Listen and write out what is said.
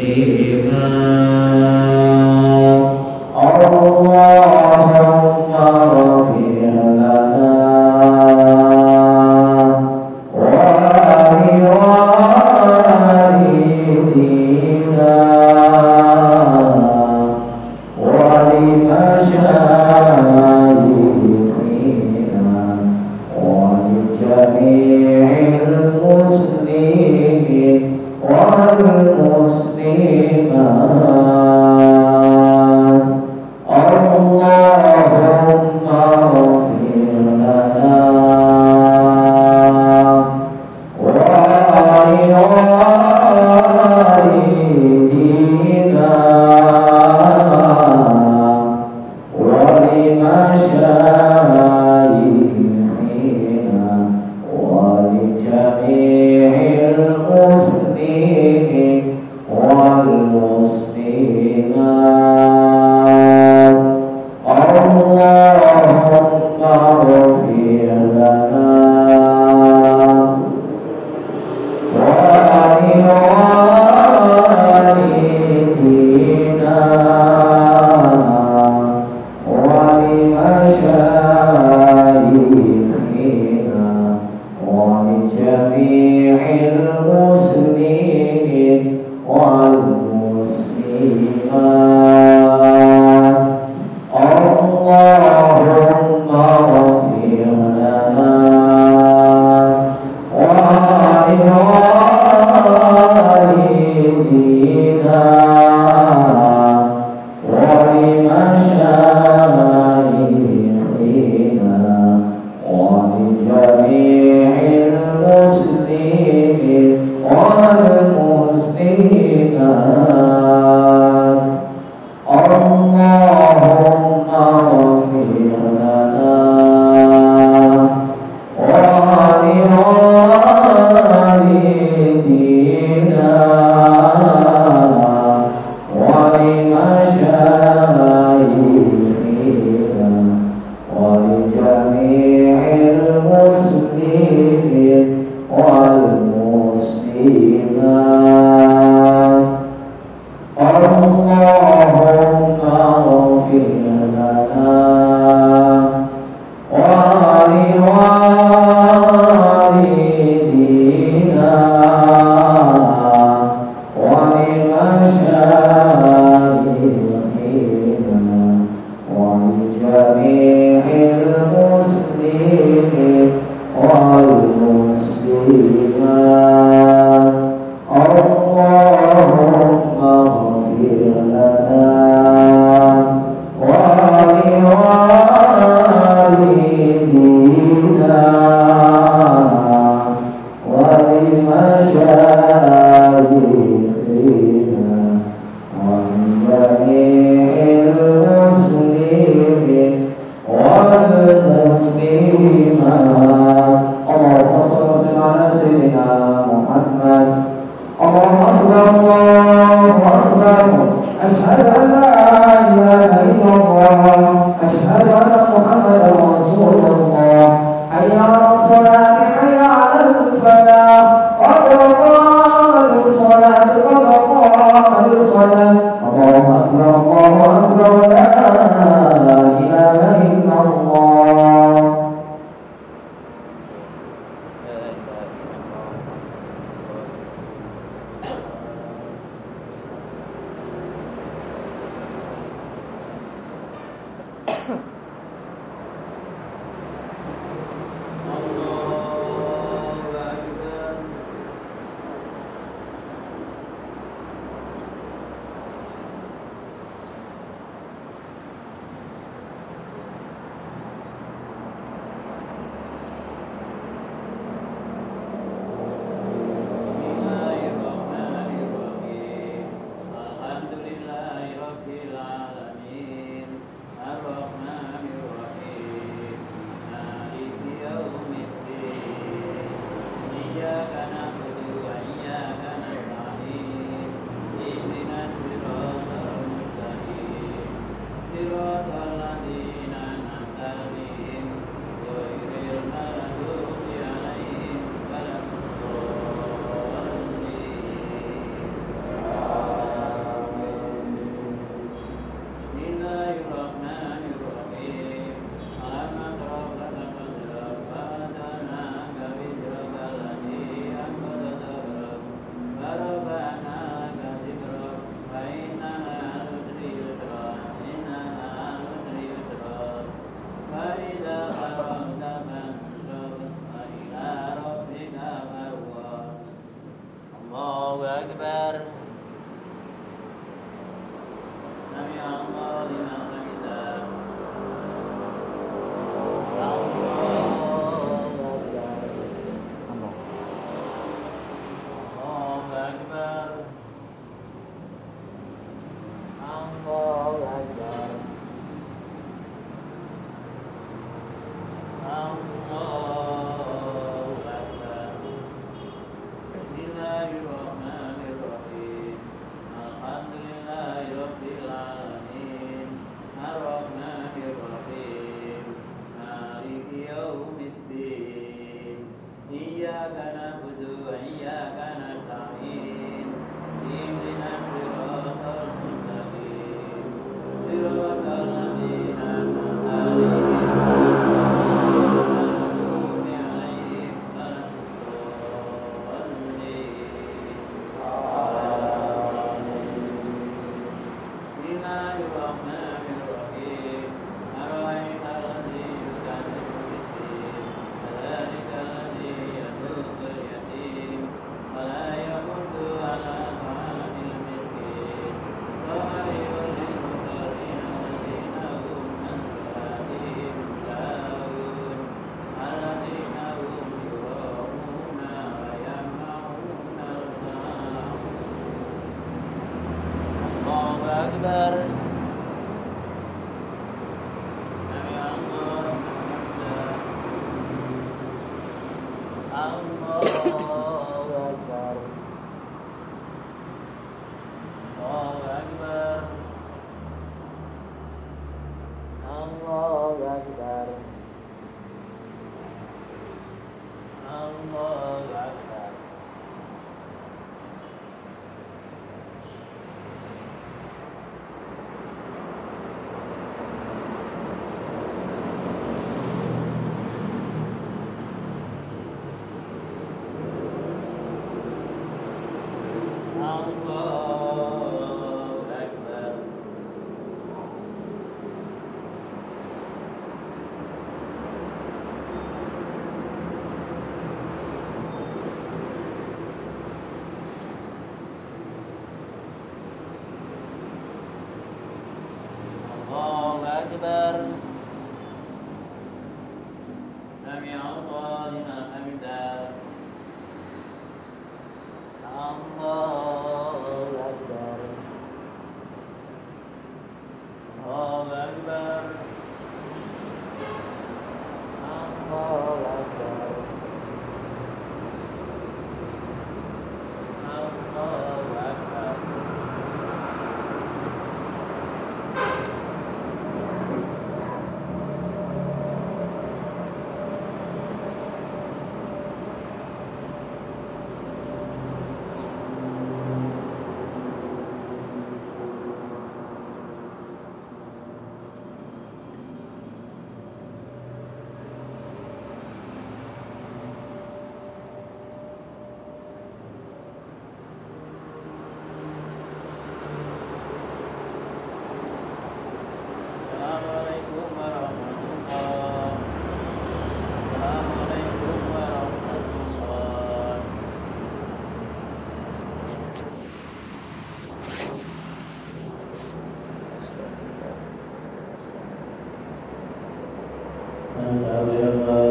Devi أشهد أن محمدا Oh. سمع الله Amen.